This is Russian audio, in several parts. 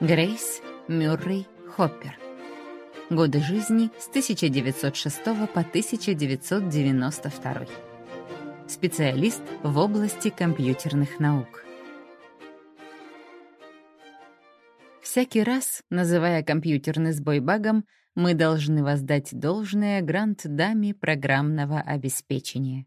Грейс Мюррей Хоппер. Годы жизни с 1906 по 1992. Специалист в области компьютерных наук. Всякий раз, называя компьютерный сбой багом, мы должны воздать должное грант-даме программного обеспечения.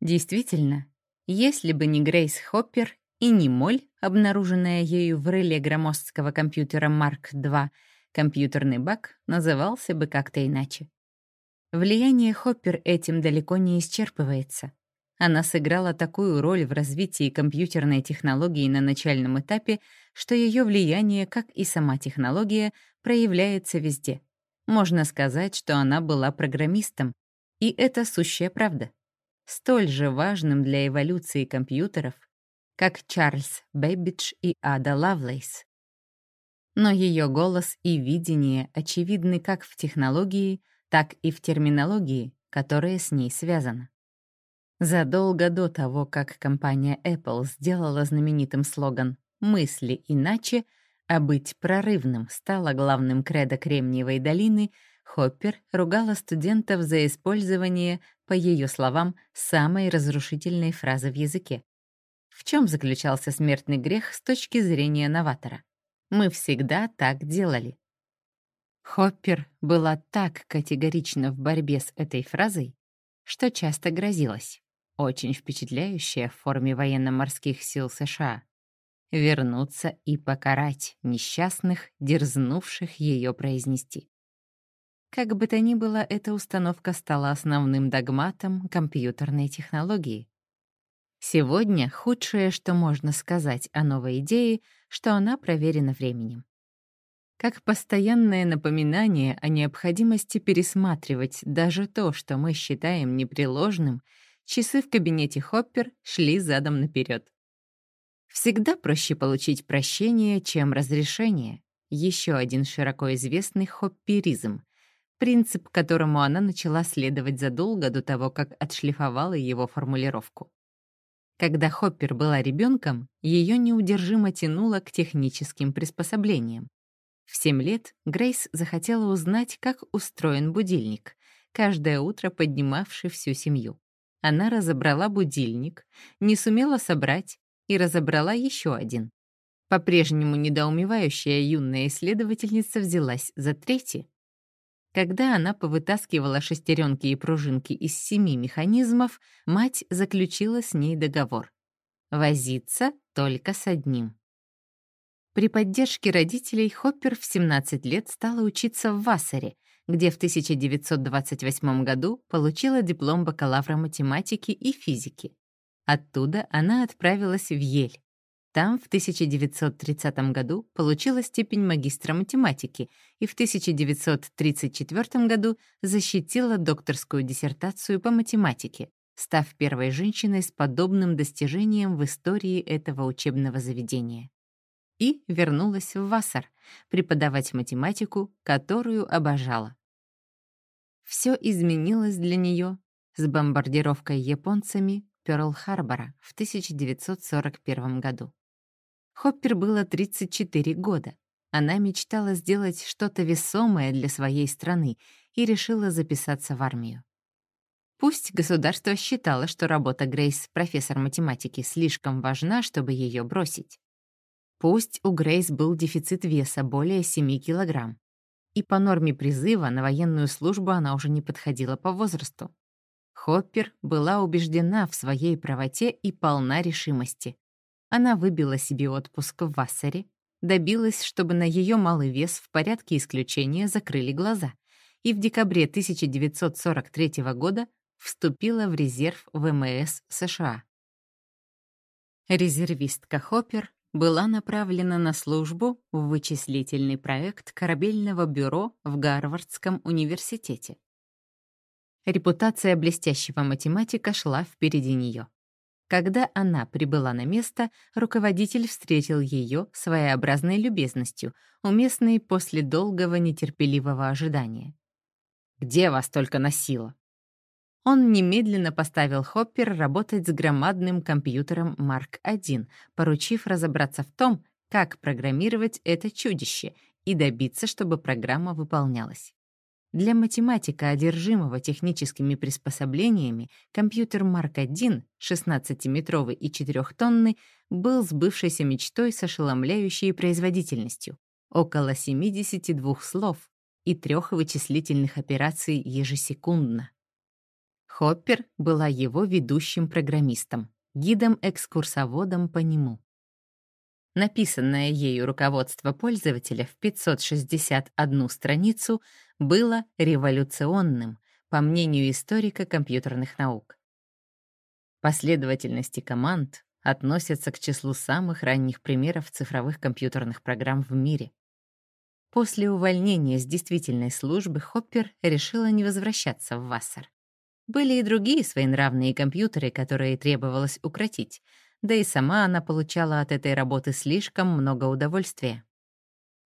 Действительно, если бы не Грейс Хоппер и не моль, обнаруженная ею в реле громоздкого компьютера Марк II, компьютерный баг назывался бы как-то иначе. Влияние Хоппер этим далеко не исчерпывается. Она сыграла такую роль в развитии компьютерной технологии на начальном этапе, что ее влияние, как и сама технология, проявляется везде. Можно сказать, что она была программистом, и это сущая правда. Столь же важным для эволюции компьютеров как Чарльз Бэббидж и Ада Лавлейс. Но ее голос и видение очевидны как в технологии, так и в терминологии, которая с ней связана. Задолго до того, как компания Apple сделала знаменитым слоган «Мысли иначе», а быть прорывным стало главным кредо Кремниевой долины, Хоппер ругала студентов за использование, по ее словам, самой разрушительной фразы в языке. В чем заключался смертный грех с точки зрения новатора? Мы всегда так делали. Хоппер была так категорична в борьбе с этой фразой, что часто грозилась, очень впечатляющая в форме военно-морских сил США, вернуться и покарать несчастных, дерзнувших ее произнести. Как бы то ни было, эта установка стала основным догматом компьютерной технологии, Сегодня худшее, что можно сказать о новой идее, что она проверена временем. Как постоянное напоминание о необходимости пересматривать даже то, что мы считаем непреложным, часы в кабинете Хоппер шли задом наперед. Всегда проще получить прощение, чем разрешение. Еще один широко известный хопперизм, принцип, которому она начала следовать задолго до того, как отшлифовала его формулировку. Когда Хоппер была ребенком, ее неудержимо тянуло к техническим приспособлениям. В 7 лет Грейс захотела узнать, как устроен будильник, каждое утро поднимавший всю семью. Она разобрала будильник, не сумела собрать и разобрала еще один. По-прежнему недоумевающая юная исследовательница взялась за третий. Когда она повытаскивала шестеренки и пружинки из семи механизмов, мать заключила с ней договор. Возиться только с одним. При поддержке родителей Хоппер в 17 лет стала учиться в Вассере, где в 1928 году получила диплом бакалавра математики и физики. Оттуда она отправилась в Ель, там в 1930 году получила степень магистра математики и в 1934 году защитила докторскую диссертацию по математике, став первой женщиной с подобным достижением в истории этого учебного заведения. И вернулась в Вассар преподавать математику, которую обожала. Все изменилось для нее с бомбардировкой японцами Пёрл-Харбора в 1941 году. Хоппер было 34 года. Она мечтала сделать что-то весомое для своей страны и решила записаться в армию. Пусть государство считало, что работа Грейс профессор математики слишком важна, чтобы ее бросить. Пусть у Грейс был дефицит веса более 7 килограмм. И по норме призыва на военную службу она уже не подходила по возрасту. Хоппер была убеждена в своей правоте и полна решимости. Она выбила себе отпуск в Вассере, добилась, чтобы на ее малый вес в порядке исключения закрыли глаза, и в декабре 1943 года вступила в резерв ВМС США. Резервистка Хоппер была направлена на службу в вычислительный проект корабельного бюро в Гарвардском университете. Репутация блестящего математика шла впереди нее. Когда она прибыла на место, руководитель встретил ее своеобразной любезностью, уместной после долгого нетерпеливого ожидания. «Где вас только носило?» Он немедленно поставил Хоппер работать с громадным компьютером Марк-1, поручив разобраться в том, как программировать это чудище и добиться, чтобы программа выполнялась. Для математика, одержимого техническими приспособлениями, компьютер Марк-1, 16-метровый и 4-тонный, был сбывшейся мечтой с ошеломляющей производительностью — около 72 слов и трех вычислительных операций ежесекундно. Хоппер была его ведущим программистом, гидом-экскурсоводом по нему. Написанное ею руководство пользователя в 561 страницу было революционным, по мнению историка компьютерных наук. Последовательности команд относятся к числу самых ранних примеров цифровых компьютерных программ в мире. После увольнения с действительной службы Хоппер решила не возвращаться в Вассер. Были и другие своенравные компьютеры, которые требовалось укротить, да и сама она получала от этой работы слишком много удовольствия.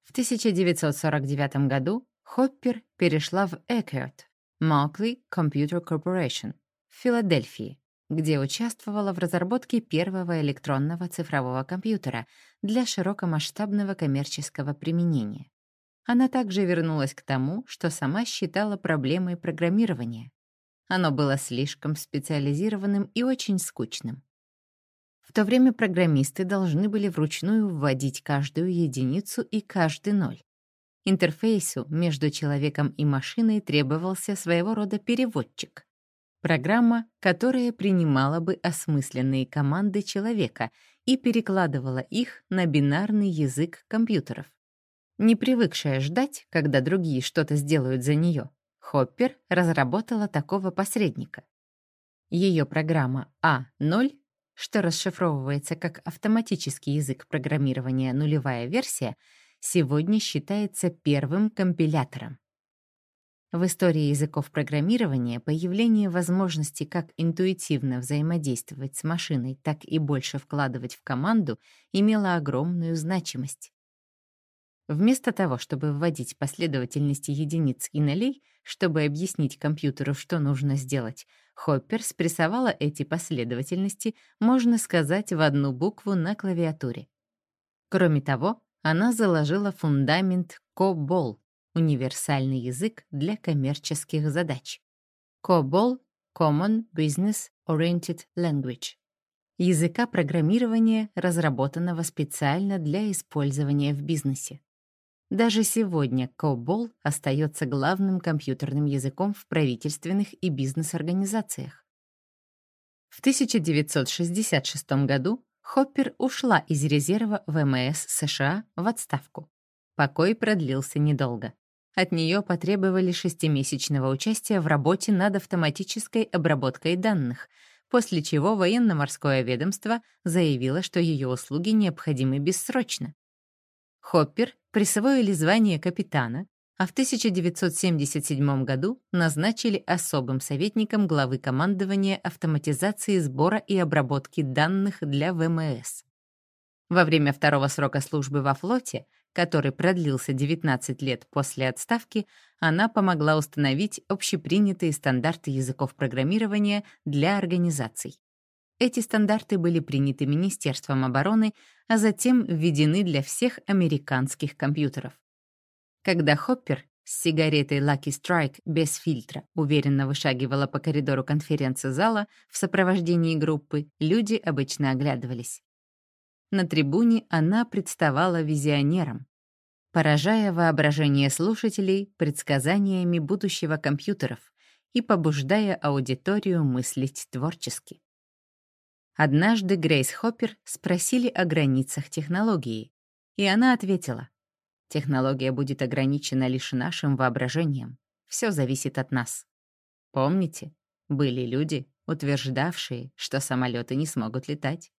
В 1949 году Хоппер перешла в Eckert, Markley Computer Corporation в Филадельфии, где участвовала в разработке первого электронного цифрового компьютера для широкомасштабного коммерческого применения. Она также вернулась к тому, что сама считала проблемой программирования. Оно было слишком специализированным и очень скучным. В то время программисты должны были вручную вводить каждую единицу и каждый ноль. Интерфейсу между человеком и машиной требовался своего рода переводчик. Программа, которая принимала бы осмысленные команды человека и перекладывала их на бинарный язык компьютеров. Не привыкшая ждать, когда другие что-то сделают за нее, Хоппер разработала такого посредника. Ее программа А0 что расшифровывается как автоматический язык программирования нулевая версия, сегодня считается первым компилятором. В истории языков программирования появление возможности как интуитивно взаимодействовать с машиной, так и больше вкладывать в команду имело огромную значимость. Вместо того, чтобы вводить последовательности единиц и нулей, чтобы объяснить компьютеру, что нужно сделать, Хоппер спрессовала эти последовательности, можно сказать, в одну букву на клавиатуре. Кроме того, она заложила фундамент COBOL — универсальный язык для коммерческих задач. COBOL — Common Business Oriented Language — языка программирования, разработанного специально для использования в бизнесе. Даже сегодня COBOL остается главным компьютерным языком в правительственных и бизнес-организациях. В 1966 году Хоппер ушла из резерва ВМС США в отставку. Покой продлился недолго. От нее потребовали шестимесячного участия в работе над автоматической обработкой данных, после чего военно-морское ведомство заявило, что ее услуги необходимы бессрочно. Хоппер присвоили звание капитана, а в 1977 году назначили особым советником главы командования автоматизации сбора и обработки данных для ВМС. Во время второго срока службы во флоте, который продлился 19 лет после отставки, она помогла установить общепринятые стандарты языков программирования для организаций. Эти стандарты были приняты Министерством обороны, а затем введены для всех американских компьютеров. Когда Хоппер с сигаретой Lucky Strike без фильтра уверенно вышагивала по коридору конференц-зала в сопровождении группы, люди обычно оглядывались. На трибуне она представала визионером, поражая воображение слушателей предсказаниями будущего компьютеров и побуждая аудиторию мыслить творчески. Однажды Грейс Хоппер спросили о границах технологии, и она ответила, «Технология будет ограничена лишь нашим воображением. Все зависит от нас». Помните, были люди, утверждавшие, что самолеты не смогут летать.